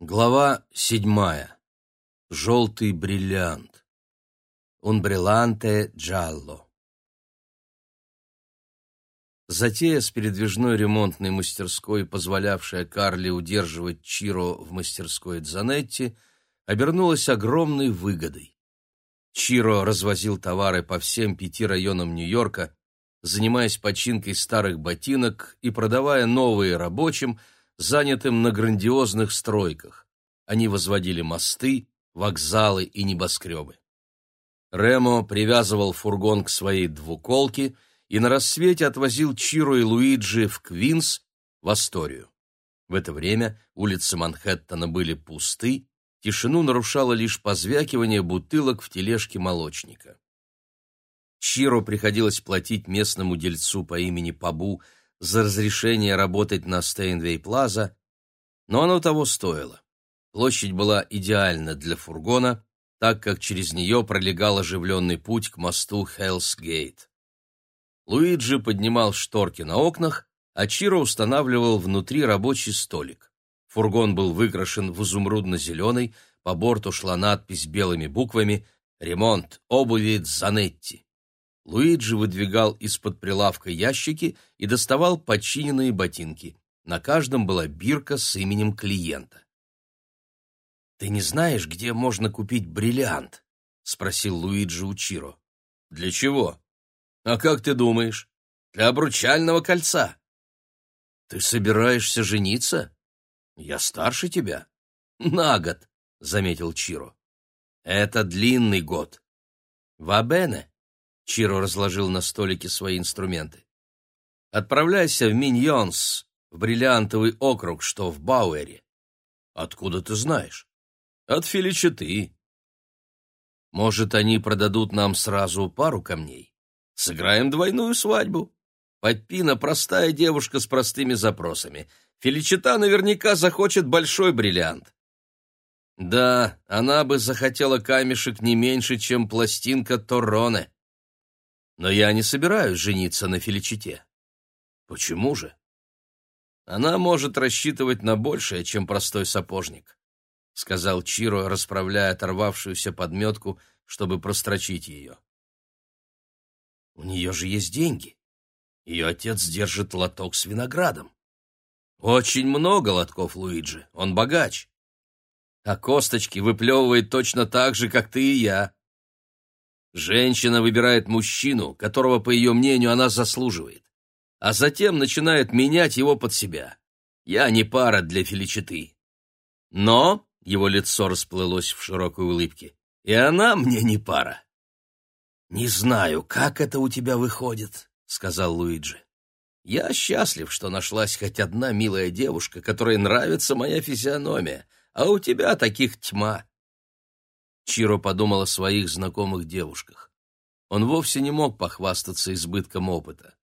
Глава седьмая. Желтый бриллиант. Un brillante giallo. Затея с передвижной ремонтной мастерской, позволявшая Карли удерживать Чиро в мастерской Дзанетти, обернулась огромной выгодой. Чиро развозил товары по всем пяти районам Нью-Йорка, занимаясь починкой старых ботинок и продавая новые рабочим, занятым на грандиозных стройках. Они возводили мосты, вокзалы и небоскребы. Ремо привязывал фургон к своей двуколке и на рассвете отвозил Чиро и Луиджи в Квинс, в Асторию. В это время улицы Манхэттена были пусты, тишину нарушало лишь позвякивание бутылок в тележке молочника. Чиро приходилось платить местному дельцу по имени Пабу за разрешение работать на Стейнвей-Плаза, но оно того стоило. Площадь была идеальна для фургона, так как через нее пролегал оживленный путь к мосту Хеллс-Гейт. Луиджи поднимал шторки на окнах, а Чиро устанавливал внутри рабочий столик. Фургон был выкрашен в изумрудно-зеленый, по борту шла надпись белыми буквами «Ремонт обуви Дзанетти». Луиджи выдвигал из-под прилавка ящики и доставал подчиненные ботинки. На каждом была бирка с именем клиента. «Ты не знаешь, где можно купить бриллиант?» — спросил Луиджи у Чиро. «Для чего? А как ты думаешь? Для обручального кольца». «Ты собираешься жениться? Я старше тебя». «На год», — заметил Чиро. «Это длинный год». «Вабене», Чиро разложил на столике свои инструменты. «Отправляйся в Миньонс, в бриллиантовый округ, что в Бауэре». «Откуда ты знаешь?» «От Филичеты». «Может, они продадут нам сразу пару камней? Сыграем двойную свадьбу?» Подпина простая девушка с простыми запросами. Феличита наверняка захочет большой бриллиант. Да, она бы захотела камешек не меньше, чем пластинка Торроне. Но я не собираюсь жениться на Феличите. Почему же? Она может рассчитывать на большее, чем простой сапожник, сказал Чиро, расправляя оторвавшуюся подметку, чтобы прострочить ее. У нее же есть деньги. Ее отец держит лоток с виноградом. Очень много лотков Луиджи, он богач. А косточки выплевывает точно так же, как ты и я. Женщина выбирает мужчину, которого, по ее мнению, она заслуживает, а затем начинает менять его под себя. Я не пара для Феличиты. Но, — его лицо расплылось в широкой улыбке, — и она мне не пара. «Не знаю, как это у тебя выходит», — сказал Луиджи. «Я счастлив, что нашлась хоть одна милая девушка, которой нравится моя физиономия, а у тебя таких тьма. Чиро подумал о своих знакомых девушках. Он вовсе не мог похвастаться избытком опыта.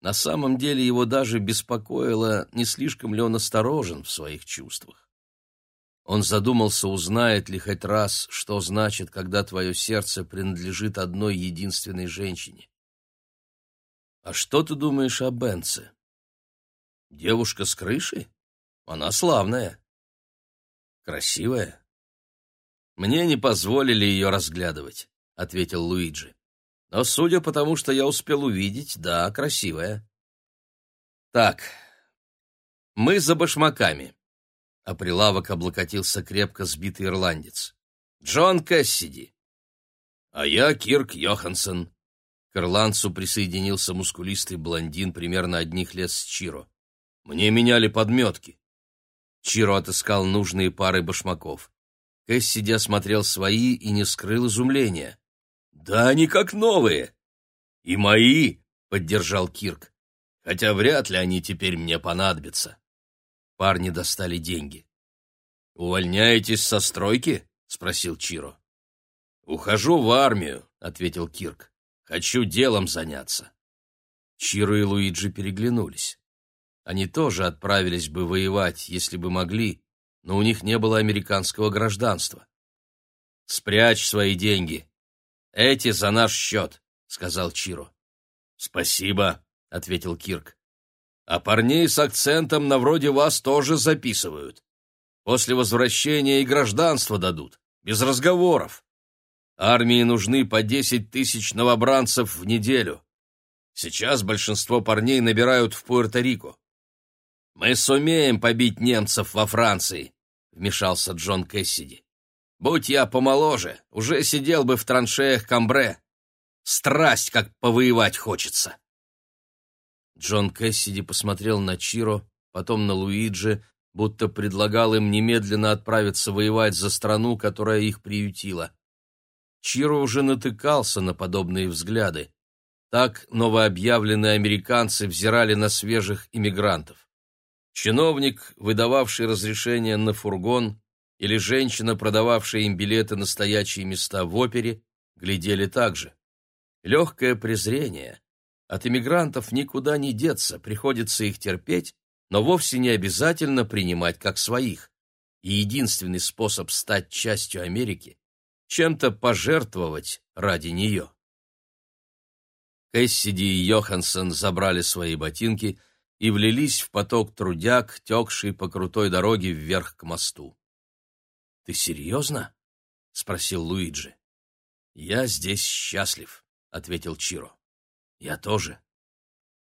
На самом деле его даже беспокоило, не слишком ли он осторожен в своих чувствах. Он задумался, узнает ли хоть раз, что значит, когда твое сердце принадлежит одной единственной женщине. «А что ты думаешь о Бенце?» «Девушка с крыши? Она славная. Красивая, «Мне не позволили ее разглядывать», — ответил Луиджи. «Но судя по тому, что я успел увидеть, да, красивая». «Так, мы за башмаками», — а прилавок облокотился крепко сбитый ирландец. «Джон Кэссиди». «А я Кирк Йоханссон». К ирландцу присоединился мускулистый блондин примерно одних лет с Чиро. «Мне меняли подметки». Чиро отыскал нужные пары башмаков. Кэссиди осмотрел свои и не скрыл изумления. «Да они как новые!» «И мои!» — поддержал Кирк. «Хотя вряд ли они теперь мне понадобятся». Парни достали деньги. «Увольняетесь со стройки?» — спросил Чиро. «Ухожу в армию», — ответил Кирк. «Хочу делом заняться». Чиро и Луиджи переглянулись. Они тоже отправились бы воевать, если бы могли, но у них не было американского гражданства. «Спрячь свои деньги. Эти за наш счет», — сказал Чиро. «Спасибо», — ответил Кирк. «А парней с акцентом на вроде вас тоже записывают. После возвращения и гражданство дадут, без разговоров. Армии нужны по десять тысяч новобранцев в неделю. Сейчас большинство парней набирают в Пуэрто-Рико. Мы сумеем побить немцев во Франции, вмешался Джон Кэссиди. Будь я помоложе, уже сидел бы в траншеях Камбре. Страсть, как повоевать хочется. Джон Кэссиди посмотрел на Чиро, потом на Луиджи, будто предлагал им немедленно отправиться воевать за страну, которая их приютила. Чиро уже натыкался на подобные взгляды. Так новообъявленные американцы взирали на свежих иммигрантов. Чиновник, выдававший разрешение на фургон, или женщина, продававшая им билеты на стоячие места в опере, глядели так же. Легкое презрение. От иммигрантов никуда не деться, приходится их терпеть, но вовсе не обязательно принимать как своих. И единственный способ стать частью Америки — чем-то пожертвовать ради нее. Кэссиди и Йоханссон забрали свои ботинки и влились в поток трудяг, текший по крутой дороге вверх к мосту. «Ты серьезно?» — спросил Луиджи. «Я здесь счастлив», — ответил Чиро. «Я тоже».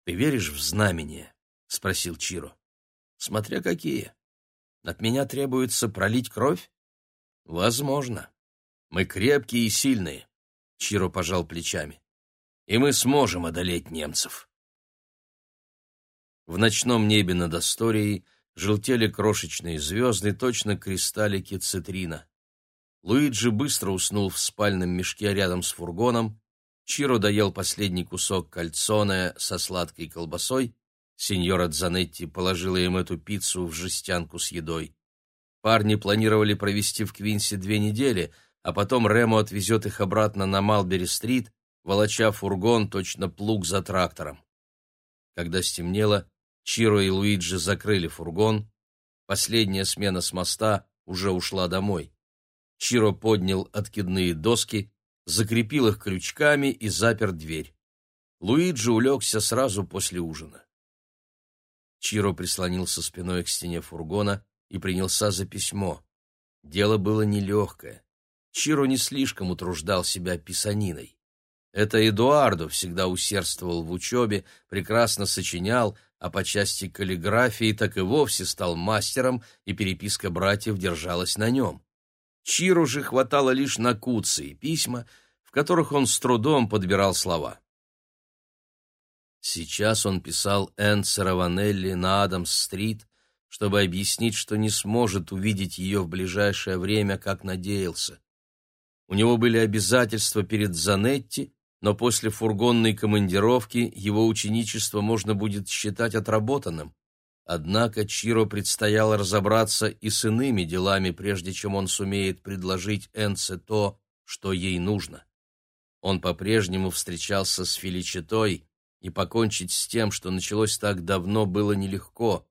«Ты веришь в знамения?» — спросил Чиро. «Смотря какие. От меня требуется пролить кровь?» «Возможно. Мы крепкие и сильные», — Чиро пожал плечами. «И мы сможем одолеть немцев». В ночном небе над Асторией желтели крошечные звезды, точно кристаллики цитрина. Луиджи быстро уснул в спальном мешке рядом с фургоном, Чиро доел последний кусок кальцоне со сладкой колбасой Сеньора Дзанетти положила им эту пиццу в жестянку с едой. Парни планировали провести в Квинсе две недели, а потом Ремо отвезет их обратно на Малбери-стрит, волоча фургон точно плуг за трактором. Когда стемнело, Чиро и Луиджи закрыли фургон. Последняя смена с моста уже ушла домой. Чиро поднял откидные доски, закрепил их крючками и запер дверь. Луиджи улегся сразу после ужина. Чиро прислонился спиной к стене фургона и принялся за письмо. Дело было нелегкое. Чиро не слишком утруждал себя писаниной. Это Эдуардо всегда усердствовал в учебе, прекрасно сочинял, а по части каллиграфии так и вовсе стал мастером, и переписка братьев держалась на нем. Чиру же хватало лишь на куцы и письма, в которых он с трудом подбирал слова. Сейчас он писал Энн Сараванелли на Адамс-стрит, чтобы объяснить, что не сможет увидеть ее в ближайшее время, как надеялся. У него были обязательства перед Занетти, но после фургонной командировки его ученичество можно будет считать отработанным. Однако Чиро предстояло разобраться и с иными делами, прежде чем он сумеет предложить Энце то, что ей нужно. Он по-прежнему встречался с Феличитой, и покончить с тем, что началось так давно, было нелегко,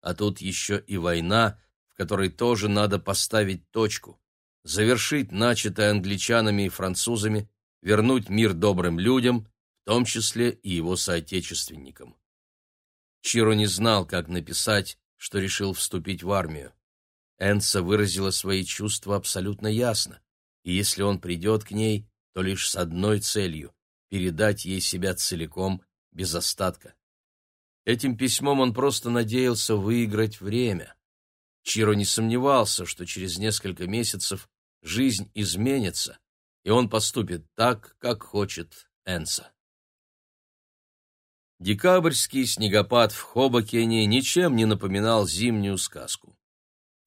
а тут еще и война, в которой тоже надо поставить точку, завершить начатое англичанами и французами, вернуть мир добрым людям, в том числе и его соотечественникам. Чиро не знал, как написать, что решил вступить в армию. Энса выразила свои чувства абсолютно ясно, и если он придет к ней, то лишь с одной целью — передать ей себя целиком без остатка. Этим письмом он просто надеялся выиграть время. Чиро не сомневался, что через несколько месяцев жизнь изменится, и он поступит так, как хочет Энса. Декабрьский снегопад в Хобокене ничем не напоминал зимнюю сказку.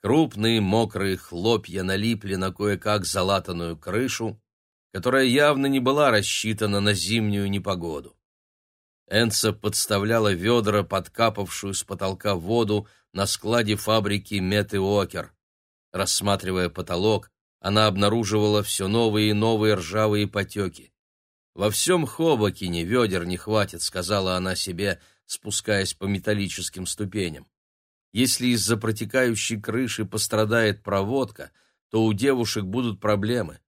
Крупные мокрые хлопья налипли на кое-как залатанную крышу, которая явно не была рассчитана на зимнюю непогоду. Энца подставляла ведра, подкапавшую с потолка воду на складе фабрики Метеокер. Рассматривая потолок, она обнаруживала все новые и новые ржавые потеки. «Во всем Хобокине ведер не хватит», — сказала она себе, спускаясь по металлическим ступеням. «Если из-за протекающей крыши пострадает проводка, то у девушек будут проблемы».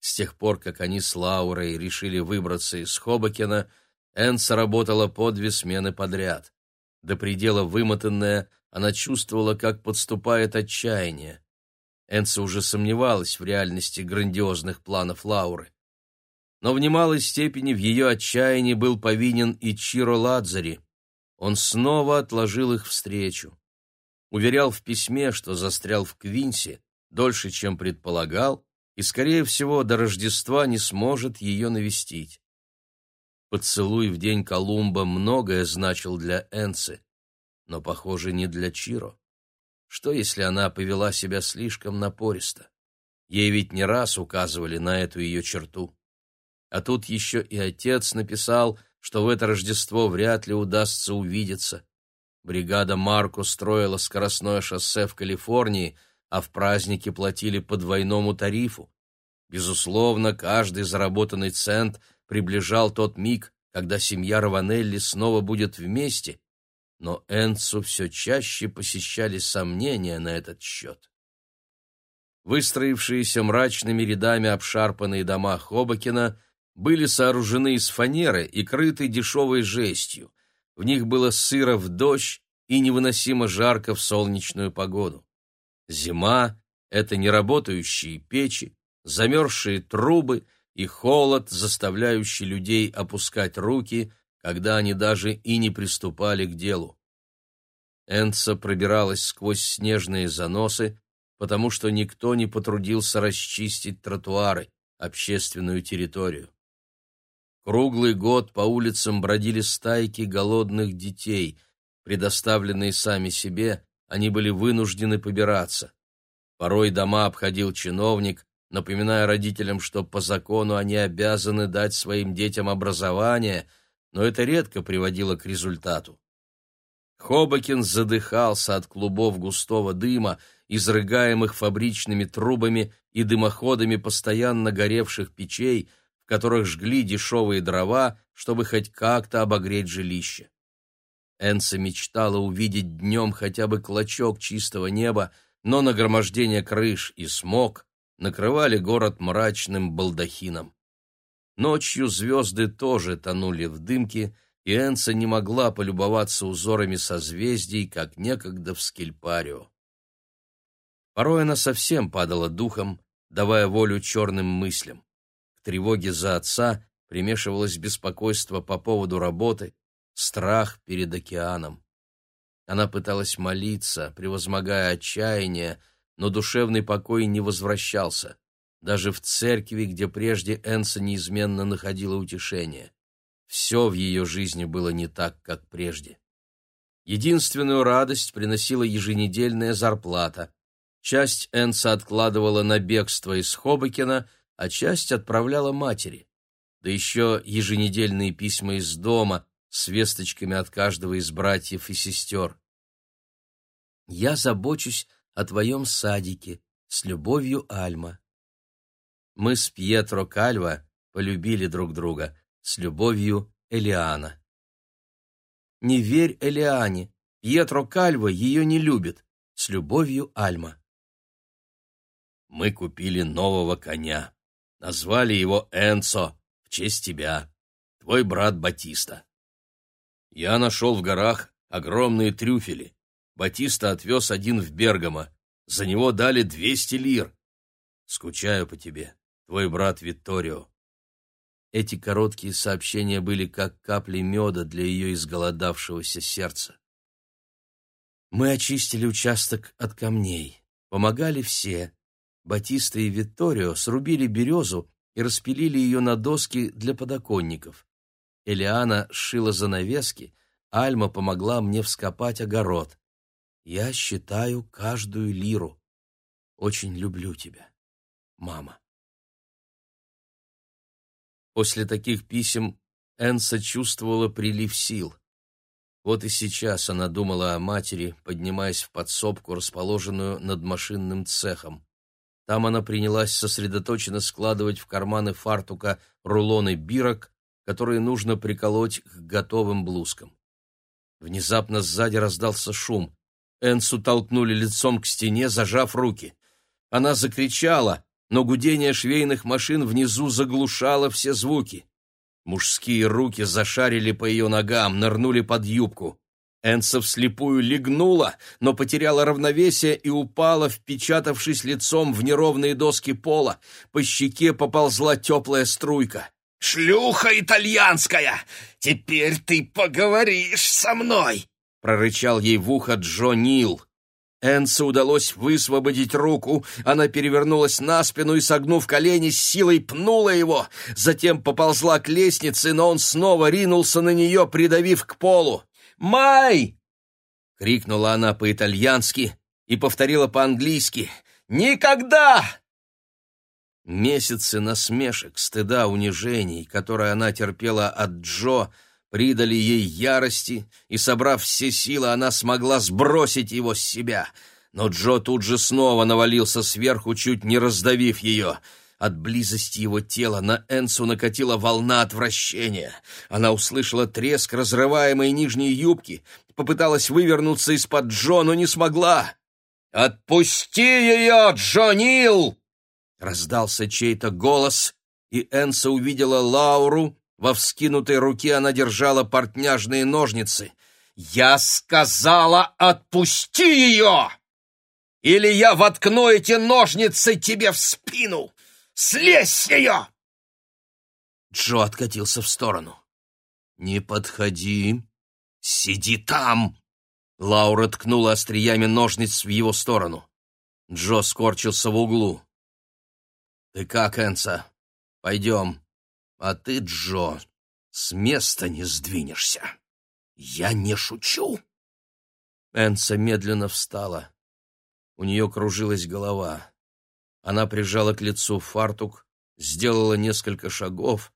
С тех пор, как они с Лаурой решили выбраться из Хобокина, Энса работала по две смены подряд. До предела вымотанная, она чувствовала, как подступает отчаяние. Энса уже сомневалась в реальности грандиозных планов Лауры. Но в немалой степени в ее отчаянии был повинен и Чиро Ладзари. Он снова отложил их встречу. Уверял в письме, что застрял в Квинсе дольше, чем предполагал, и, скорее всего, до Рождества не сможет ее навестить. Поцелуй в день Колумба многое значил для Энцы, но, похоже, не для Чиро. Что, если она повела себя слишком напористо? Ей ведь не раз указывали на эту ее черту. А тут еще и отец написал, что в это Рождество вряд ли удастся увидеться. Бригада Марко строила скоростное шоссе в Калифорнии — а в праздники платили по двойному тарифу. Безусловно, каждый заработанный цент приближал тот миг, когда семья Раванелли снова будет вместе, но Энцу все чаще посещали сомнения на этот счет. Выстроившиеся мрачными рядами обшарпанные дома Хобокина были сооружены из фанеры и крыты дешевой жестью. В них было сыро в дождь и невыносимо жарко в солнечную погоду. Зима — это неработающие печи, замерзшие трубы и холод, заставляющий людей опускать руки, когда они даже и не приступали к делу. Энца пробиралась сквозь снежные заносы, потому что никто не потрудился расчистить тротуары, общественную территорию. Круглый год по улицам бродили стайки голодных детей, предоставленные сами себе они были вынуждены побираться. Порой дома обходил чиновник, напоминая родителям, что по закону они обязаны дать своим детям образование, но это редко приводило к результату. Хобокин задыхался от клубов густого дыма, изрыгаемых фабричными трубами и дымоходами постоянно горевших печей, в которых жгли дешевые дрова, чтобы хоть как-то обогреть жилище. Энса мечтала увидеть днем хотя бы клочок чистого неба, но нагромождение крыш и смог накрывали город мрачным балдахином. Ночью звезды тоже тонули в дымке, и Энса не могла полюбоваться узорами созвездий, как некогда в Скильпарио. Порой она совсем падала духом, давая волю черным мыслям. К тревоге за отца примешивалось беспокойство по поводу работы, страх перед океаном. Она пыталась молиться, превозмогая отчаяние, но душевный покой не возвращался, даже в церкви, где прежде Энса неизменно находила утешение. Все в ее жизни было не так, как прежде. Единственную радость приносила еженедельная зарплата. Часть Энса откладывала на бегство из Хобокина, а часть отправляла матери. Да еще еженедельные письма из дома, с весточками от каждого из братьев и сестер. «Я забочусь о твоем садике, с любовью Альма». Мы с Пьетро Кальва полюбили друг друга, с любовью Элиана. «Не верь Элиане, Пьетро Кальва ее не любит, с любовью Альма». Мы купили нового коня. Назвали его Энцо в честь тебя, твой брат Батиста. Я нашел в горах огромные трюфели. Батиста отвез один в Бергамо. За него дали двести лир. Скучаю по тебе, твой брат Витторио. Эти короткие сообщения были как капли меда для ее изголодавшегося сердца. Мы очистили участок от камней. Помогали все. Батиста и Витторио срубили березу и распилили ее на доски для подоконников. Элиана сшила занавески, Альма помогла мне вскопать огород. Я считаю каждую лиру. Очень люблю тебя, мама. После таких писем Энса чувствовала прилив сил. Вот и сейчас она думала о матери, поднимаясь в подсобку, расположенную над машинным цехом. Там она принялась сосредоточенно складывать в карманы фартука рулоны бирок, которые нужно приколоть к готовым блузкам. Внезапно сзади раздался шум. Энсу толкнули лицом к стене, зажав руки. Она закричала, но гудение швейных машин внизу заглушало все звуки. Мужские руки зашарили по ее ногам, нырнули под юбку. Энса вслепую легнула, но потеряла равновесие и упала, впечатавшись лицом в неровные доски пола. По щеке поползла теплая струйка. «Шлюха итальянская! Теперь ты поговоришь со мной!» — прорычал ей в ухо Джо Нил. Энсе удалось высвободить руку, она перевернулась на спину и, согнув колени, с силой пнула его, затем поползла к лестнице, но он снова ринулся на нее, придавив к полу. «Май!» — крикнула она по-итальянски и повторила по-английски. «Никогда!» Месяцы насмешек, стыда, унижений, которые она терпела от Джо, придали ей ярости, и, собрав все силы, она смогла сбросить его с себя. Но Джо тут же снова навалился сверху, чуть не раздавив ее — от близости его тела на Энсу накатила волна отвращения. Она услышала треск разрываемой нижней юбки, попыталась вывернуться из-под Джо, но не смогла. «Отпусти ее, Джо Нил!» Раздался чей-то голос, и Энса увидела Лауру. Во вскинутой руке она держала портняжные ножницы. «Я сказала, отпусти ее! Или я воткну эти ножницы тебе в спину!» Слезь с нее!» Джо откатился в сторону. «Не подходи. Сиди там!» Лаура ткнула остриями ножниц в его сторону. Джо скорчился в углу. «Ты как, Энса? Пойдем. А ты, Джо, с места не сдвинешься. Я не шучу!» Энса медленно встала. У нее кружилась голова. Она прижала к лицу фартук, сделала несколько шагов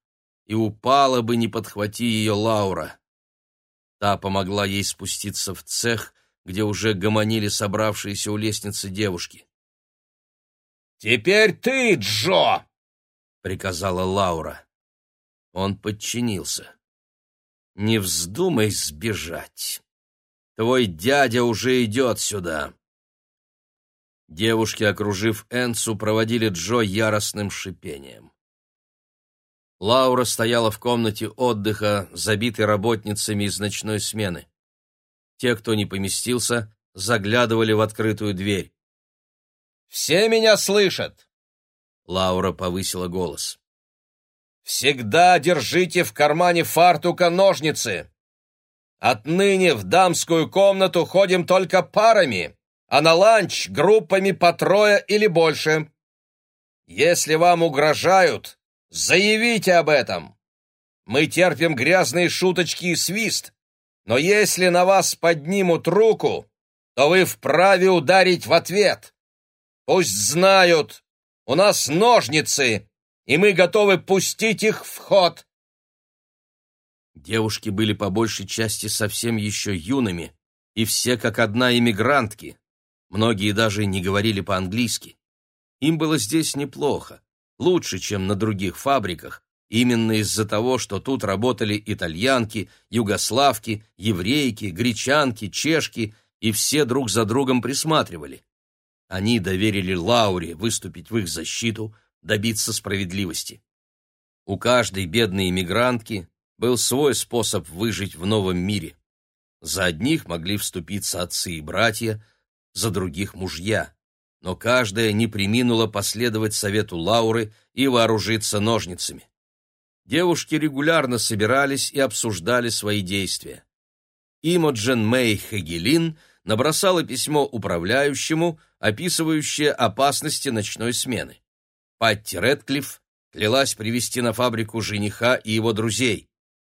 и упала бы, не подхвати ее Лаура. Та помогла ей спуститься в цех, где уже гомонили собравшиеся у лестницы девушки. «Теперь ты, Джо!» — приказала Лаура. Он подчинился. «Не вздумай сбежать. Твой дядя уже идет сюда. Девушки, окружив Энсу, проводили Джо яростным шипением. Лаура стояла в комнате отдыха, забитой работницами из ночной смены. Те, кто не поместился, заглядывали в открытую дверь. «Все меня слышат!» Лаура повысила голос. «Всегда держите в кармане фартука ножницы! Отныне в дамскую комнату ходим только парами!» а на ланч группами по трое или больше. Если вам угрожают, заявите об этом. Мы терпим грязные шуточки и свист, но если на вас поднимут руку, то вы вправе ударить в ответ. Пусть знают, у нас ножницы, и мы готовы пустить их в ход. Девушки были по большей части совсем еще юными, и все как одна иммигрантки. Многие даже не говорили по-английски. Им было здесь неплохо, лучше, чем на других фабриках, именно из-за того, что тут работали итальянки, югославки, еврейки, гречанки, чешки, и все друг за другом присматривали. Они доверили Лауре выступить в их защиту, добиться справедливости. У каждой бедной иммигрантки был свой способ выжить в новом мире. За одних могли вступиться отцы и братья, за других мужья, но каждая не приминула последовать совету Лауры и вооружиться ножницами. Девушки регулярно собирались и обсуждали свои действия. Имоджен Мэй Хагелин набросала письмо управляющему, описывающее опасности ночной смены. Патти Редклифф клялась привести на фабрику жениха и его друзей.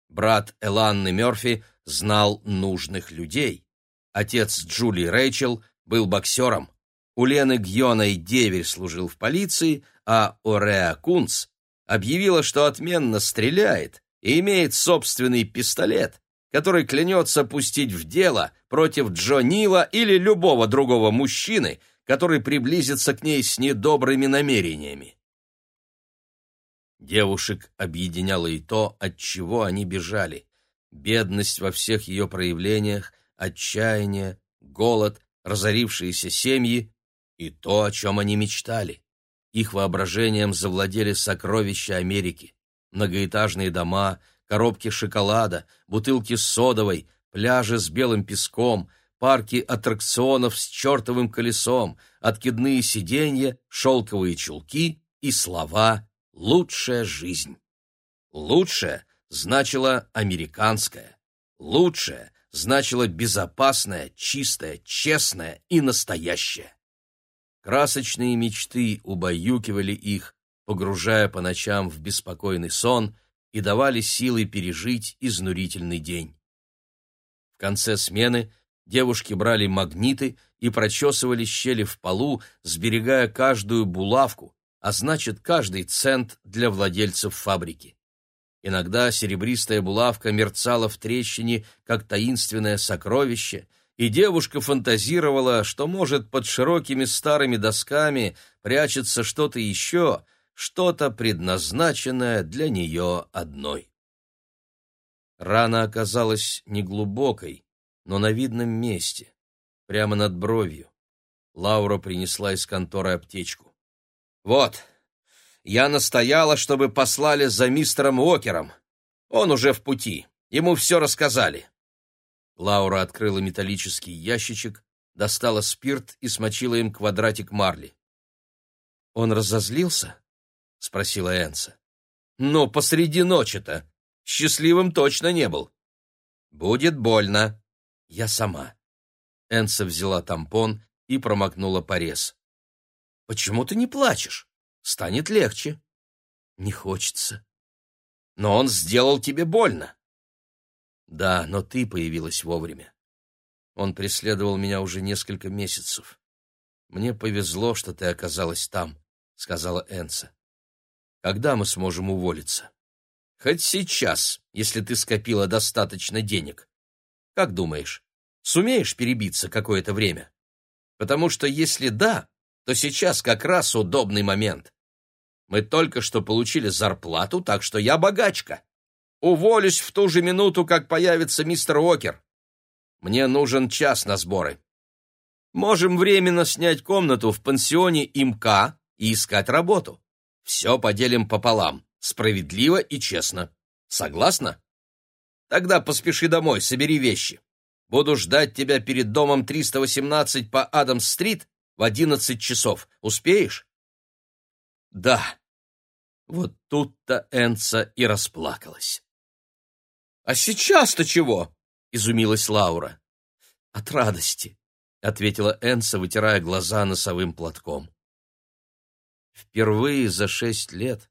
Брат Эланны Мёрфи знал нужных людей. Отец Джули Рэйчел был боксером. У Лены Гьоной деверь служил в полиции, а Ореа Кунц объявила, что отменно стреляет и имеет собственный пистолет, который клянется пустить в дело против Джо Нила или любого другого мужчины, который приблизится к ней с недобрыми намерениями. Девушек объединяло и то, от чего они бежали. Бедность во всех ее проявлениях, отчаяние, голод, разорившиеся семьи и то, о чем они мечтали. Их воображением завладели сокровища Америки. Многоэтажные дома, коробки шоколада, бутылки содовой, пляжи с белым песком, парки аттракционов с чертовым колесом, откидные сиденья, шелковые чулки и слова «лучшая жизнь». «Лучшая» значило «американская», «лучшая» значило «безопасная», «чистая», «честная» и «настоящая». Красочные мечты убаюкивали их, погружая по ночам в беспокойный сон и давали силы пережить изнурительный день. В конце смены девушки брали магниты и прочесывали щели в полу, сберегая каждую булавку, а значит, каждый цент для владельцев фабрики. Иногда серебристая булавка мерцала в трещине, как таинственное сокровище, и девушка фантазировала, что, может, под широкими старыми досками прячется что-то еще, что-то предназначенное для нее одной. Рана оказалась неглубокой, но на видном месте, прямо над бровью. Лаура принесла из конторы аптечку. «Вот, я настояла, чтобы послали за мистером Уокером. Он уже в пути, ему все рассказали». Лаура открыла металлический ящичек, достала спирт и смочила им квадратик марли. «Он разозлился?» — спросила Энса. «Ну, посреди ночи-то. Счастливым точно не был». «Будет больно. Я сама». Энса взяла тампон и промокнула порез. «Почему ты не плачешь? Станет легче». «Не хочется». «Но он сделал тебе больно». «Да, но ты появилась вовремя. Он преследовал меня уже несколько месяцев. Мне повезло, что ты оказалась там», — сказала Энса. «Когда мы сможем уволиться?» «Хоть сейчас, если ты скопила достаточно денег. Как думаешь, сумеешь перебиться какое-то время? Потому что если да, то сейчас как раз удобный момент. Мы только что получили зарплату, так что я богачка. Уволюсь в ту же минуту, как появится мистер Уокер. Мне нужен час на сборы. Можем временно снять комнату в пансионе ИМК и искать работу. Все поделим пополам, справедливо и честно. Согласна? Тогда поспеши домой, собери вещи. Буду ждать тебя перед домом 318 по Адамс-стрит в 11 часов. Успеешь? Да. Вот тут-то Энца и расплакалась. «А сейчас-то чего?» — изумилась Лаура. «От радости», — ответила Энса, вытирая глаза носовым платком. Впервые за шесть лет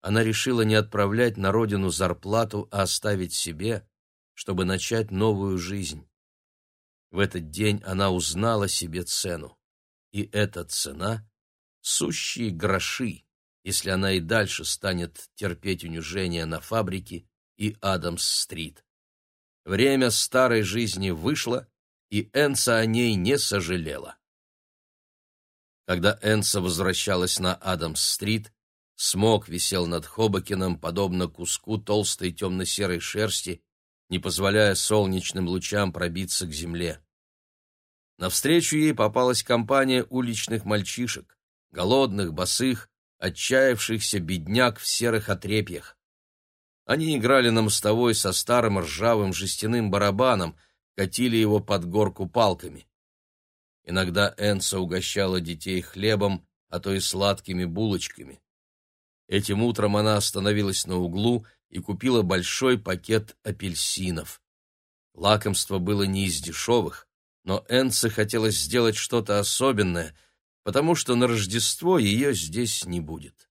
она решила не отправлять на родину зарплату, а оставить себе, чтобы начать новую жизнь. В этот день она узнала себе цену, и эта цена — сущие гроши, если она и дальше станет терпеть унижение на фабрике и Адамс-стрит. Время старой жизни вышло, и Энса о ней не сожалела. Когда Энса возвращалась на Адамс-стрит, смог висел над Хобокином, подобно куску толстой темно-серой шерсти, не позволяя солнечным лучам пробиться к земле. Навстречу ей попалась компания уличных мальчишек, голодных, босых, отчаявшихся бедняк в серых отрепьях. Они играли на мостовой со старым ржавым жестяным барабаном, катили его под горку палками. Иногда Энса угощала детей хлебом, а то и сладкими булочками. Этим утром она остановилась на углу и купила большой пакет апельсинов. Лакомство было не из дешевых, но Энце хотелось сделать что-то особенное — потому что на Рождество ее здесь не будет.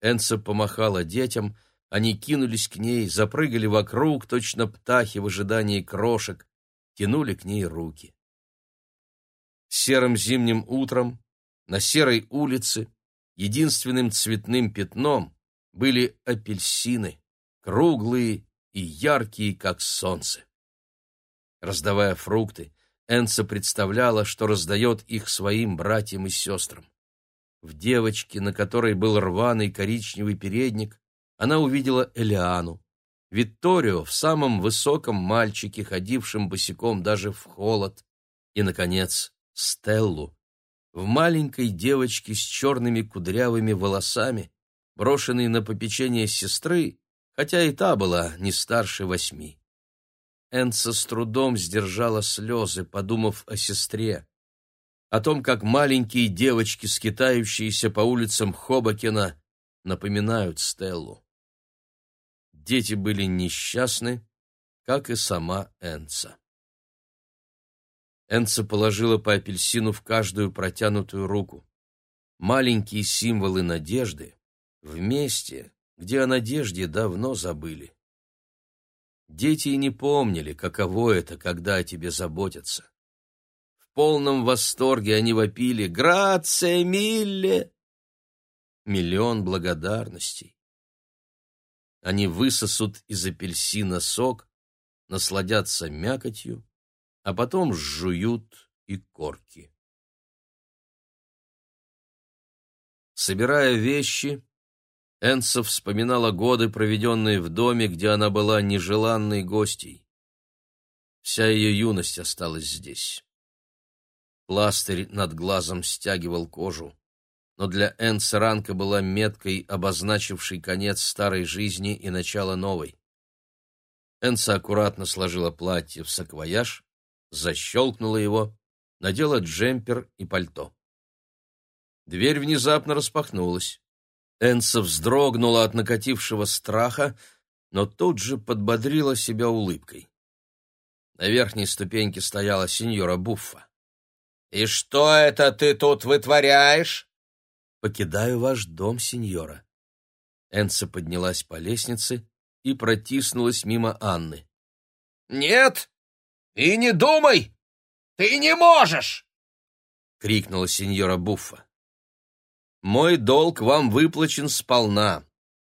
Энса помахала детям, они кинулись к ней, запрыгали вокруг, точно птахи в ожидании крошек, тянули к ней руки. Серым зимним утром на серой улице единственным цветным пятном были апельсины, круглые и яркие, как солнце. Раздавая фрукты, Энса представляла, что раздает их своим братьям и сестрам. В девочке, на которой был рваный коричневый передник, она увидела Элиану, Викторию в самом высоком мальчике, ходившем босиком даже в холод, и, наконец, Стеллу, в маленькой девочке с черными кудрявыми волосами, брошенной на попечение сестры, хотя и та была не старше восьми. Энца с трудом сдержала слезы, подумав о сестре, о том, как маленькие девочки, скитающиеся по улицам Хобокена, напоминают Стеллу. Дети были несчастны, как и сама Энца. Энца положила по апельсину в каждую протянутую руку. Маленькие символы надежды в месте, где о надежде давно забыли. Дети и не помнили, каково это, когда о тебе заботятся полном восторге они вопили «Грация, Милле!» Миллион благодарностей. Они высосут из апельсина сок, насладятся мякотью, а потом сжуют и корки. Собирая вещи, Энса вспоминала годы, проведенные в доме, где она была нежеланной гостьей. Вся ее юность осталась здесь. Пластырь над глазом стягивал кожу, но для Энса ранка была меткой, обозначившей конец старой жизни и начало новой. Энса аккуратно сложила платье в саквояж, защелкнула его, надела джемпер и пальто. Дверь внезапно распахнулась. Энса вздрогнула от накатившего страха, но тут же подбодрила себя улыбкой. На верхней ступеньке стояла сеньора Буффа. «И что это ты тут вытворяешь?» «Покидаю ваш дом, сеньора». Энса поднялась по лестнице и протиснулась мимо Анны. «Нет, и не думай! Ты не можешь!» — крикнула сеньора Буффа. «Мой долг вам выплачен сполна.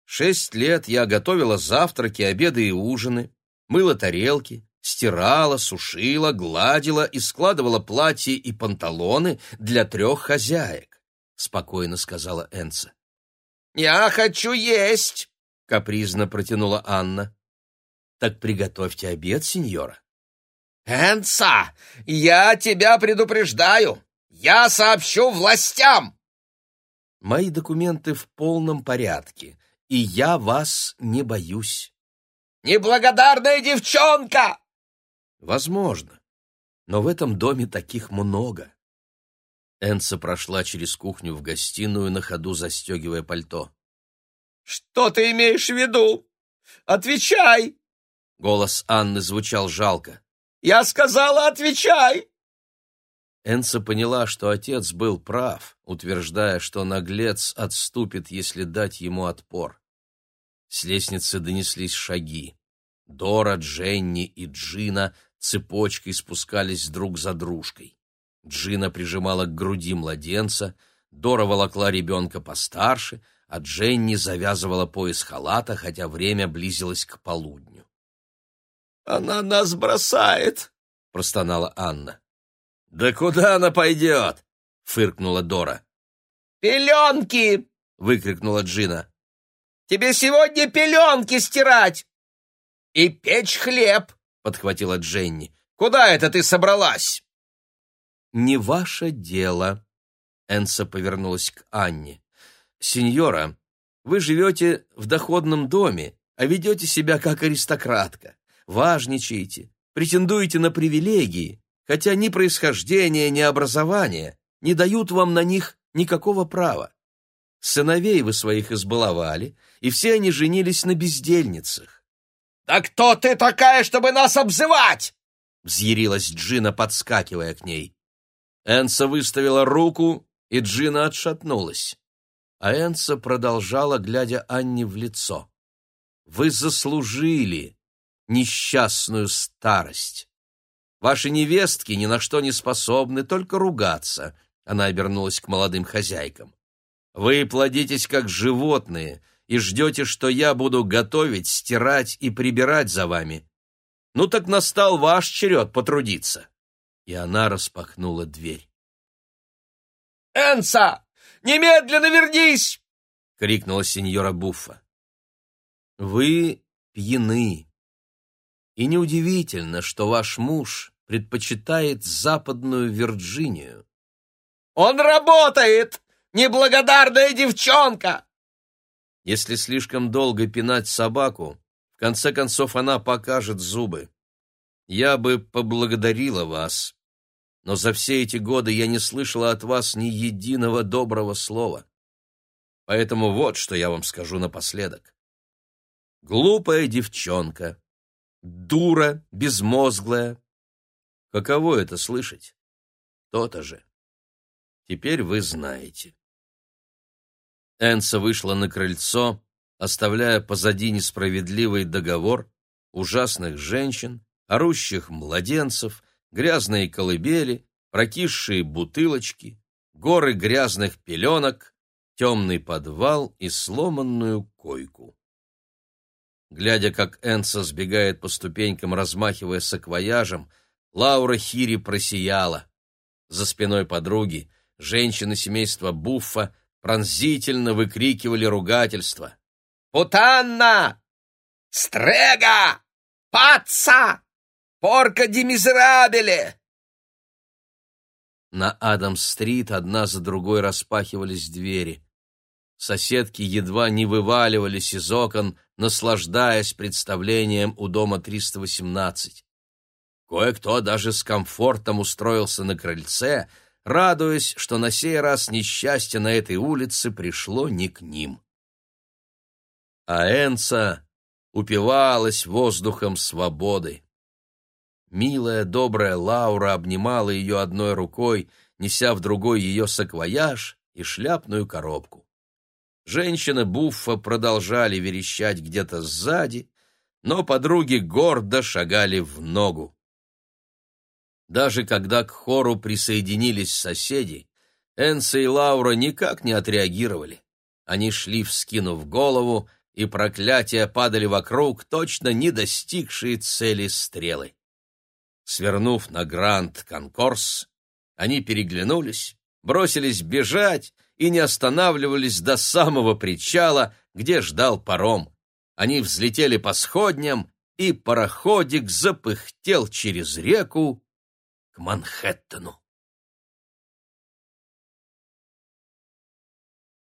Шесть лет я готовила завтраки, обеды и ужины, мыла тарелки, стирала, сушила, гладила и складывала платья и панталоны для трех хозяек, — спокойно сказала Энца. — Я хочу есть! — капризно протянула Анна. — Так приготовьте обед, сеньора. — Энца, я тебя предупреждаю! Я сообщу властям! Мои документы в полном порядке, и я вас не боюсь. «Неблагодарная девчонка!» Возможно. Но в этом доме таких много. Энса прошла через кухню в гостиную, на ходу застегивая пальто. «Что ты имеешь в виду? Отвечай!» Голос Анны звучал жалко. «Я сказала, отвечай!» Энса поняла, что отец был прав, утверждая, что наглец отступит, если дать ему отпор. С лестницы донеслись шаги. Дора, Дженни и Джина цепочкой спускались друг за дружкой. Джина прижимала к груди младенца, Дора волокла ребенка постарше, а Дженни завязывала пояс халата, хотя время близилось к полудню. «Она нас бросает!» — простонала Анна. «Да куда она пойдет?» — фыркнула Дора. «Пеленки!» — выкрикнула Джина. «Тебе сегодня пеленки стирать!» «И печь хлеб!» — подхватила Дженни. «Куда это ты собралась?» «Не ваше дело», — Энса повернулась к Анне. «Сеньора, вы живете в доходном доме, а ведете себя как аристократка. Важничаете, претендуете на привилегии, хотя ни происхождение, ни образование не дают вам на них никакого права. Сыновей вы своих избаловали, и все они женились на бездельницах. «Да кто ты такая, чтобы нас обзывать?» — взъярилась Джина, подскакивая к ней. Энса выставила руку, и Джина отшатнулась. А Энса продолжала, глядя Анне в лицо. «Вы заслужили несчастную старость. Ваши невестки ни на что не способны, только ругаться». Она обернулась к молодым хозяйкам. «Вы плодитесь как животные, и ждете, что я буду готовить, стирать и прибирать за вами. Ну так настал ваш черед потрудиться. И она распахнула дверь. «Энса, немедленно вернись!» — крикнула сеньора Буффа. «Вы пьяны. И неудивительно, что ваш муж предпочитает западную Вирджинию». «Он работает! Неблагодарная девчонка!» Если слишком долго пинать собаку, в конце концов она покажет зубы. я бы поблагодарила вас, но за все эти годы я не слышала от вас ни единого доброго слова. Поэтому вот что я вам скажу напоследок. Глупая девчонка, дура, безмозглая. Каково это слышать? То-то же. Теперь вы знаете. Энса вышла на крыльцо, оставляя позади несправедливый договор, ужасных женщин, орущих младенцев, грязные колыбели, прокисшие бутылочки, горы грязных пеленок, темный подвал и сломанную койку. Глядя, как Энса сбегает по ступенькам, размахивая саквояжем, Лаура Хири просияла. За спиной подруги женщины семейства Буффа пронзительно выкрикивали ругательства. «Путанна! Стрега! Паца! Порка ди мизерабеле!» На Адамс-стрит одна за другой распахивались двери. Соседки едва не вываливались из окон, наслаждаясь представлением у дома 318. Кое-кто даже с комфортом устроился на крыльце, радуясь, что на сей раз несчастье на этой улице пришло не к ним. А Энца упивалась воздухом свободы. Милая, добрая Лаура обнимала ее одной рукой, неся в другой ее саквояж и шляпную коробку. Женщины Буффа продолжали верещать где-то сзади, но подруги гордо шагали в ногу. Даже когда к хору присоединились соседи, Энса и Лаура никак не отреагировали. Они шли, вскинув голову, и проклятия падали вокруг, точно не достигшие цели стрелы. Свернув на Гранд-Конкорс, они переглянулись, бросились бежать и не останавливались до самого причала, где ждал паром. Они взлетели по сходням, и пароходик запыхтел через реку к Манхэттену.